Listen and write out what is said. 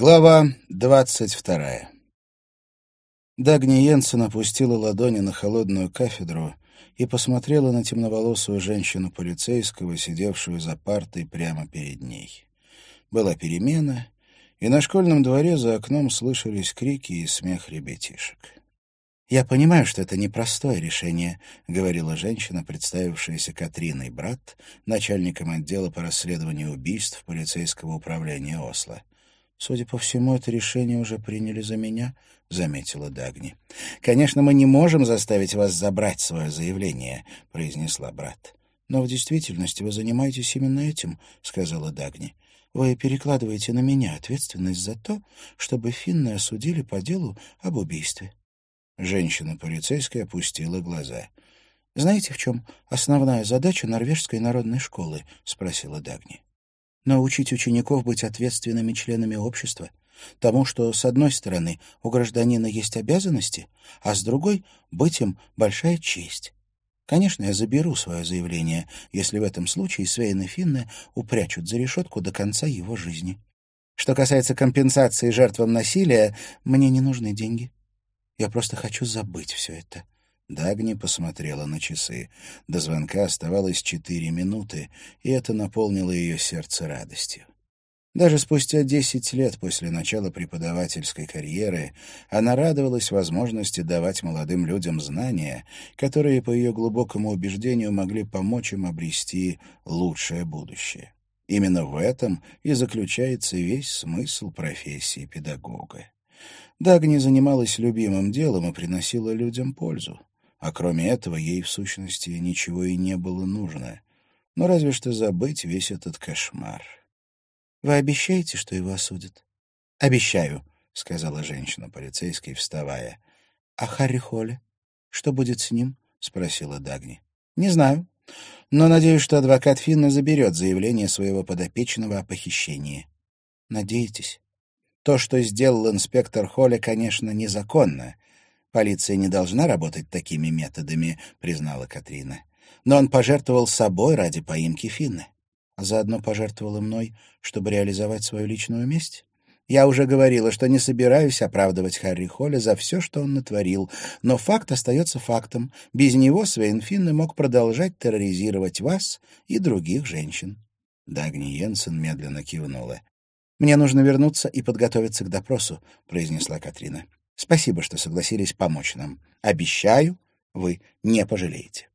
Глава двадцать вторая Дагни Йенсен опустила ладони на холодную кафедру и посмотрела на темноволосую женщину-полицейского, сидевшую за партой прямо перед ней. Была перемена, и на школьном дворе за окном слышались крики и смех ребятишек. «Я понимаю, что это непростое решение», — говорила женщина, представившаяся Катриной Брат, начальником отдела по расследованию убийств полицейского управления Осло. «Судя по всему, это решение уже приняли за меня», — заметила Дагни. «Конечно, мы не можем заставить вас забрать свое заявление», — произнесла брат. «Но в действительности вы занимаетесь именно этим», — сказала Дагни. «Вы перекладываете на меня ответственность за то, чтобы финны осудили по делу об убийстве». Женщина-полицейская опустила глаза. «Знаете, в чем основная задача норвежской народной школы?» — спросила Дагни научить учеников быть ответственными членами общества, тому, что, с одной стороны, у гражданина есть обязанности, а с другой — быть им большая честь. Конечно, я заберу свое заявление, если в этом случае Свейн и Финны упрячут за решетку до конца его жизни. Что касается компенсации жертвам насилия, мне не нужны деньги. Я просто хочу забыть все это. Дагни посмотрела на часы. До звонка оставалось четыре минуты, и это наполнило ее сердце радостью. Даже спустя десять лет после начала преподавательской карьеры она радовалась возможности давать молодым людям знания, которые, по ее глубокому убеждению, могли помочь им обрести лучшее будущее. Именно в этом и заключается весь смысл профессии педагога. Дагни занималась любимым делом и приносила людям пользу а кроме этого ей, в сущности, ничего и не было нужно. Но ну, разве что забыть весь этот кошмар. «Вы обещаете, что его осудят?» «Обещаю», — сказала женщина-полицейский, вставая. «А Харри Холли? Что будет с ним?» — спросила Дагни. «Не знаю, но надеюсь, что адвокат Финна заберет заявление своего подопечного о похищении». «Надеетесь?» «То, что сделал инспектор Холли, конечно, незаконно, Полиция не должна работать такими методами, признала Катрина. Но он пожертвовал собой ради поимки Финны. А заодно пожертвовал и мной, чтобы реализовать свою личную месть. Я уже говорила, что не собираюсь оправдывать Харри Холля за все, что он натворил, но факт остается фактом. Без него Свейн Финны мог продолжать терроризировать вас и других женщин. Дагни Йенсен медленно кивнула. «Мне нужно вернуться и подготовиться к допросу», — произнесла Катрина. Спасибо, что согласились помочь нам. Обещаю, вы не пожалеете.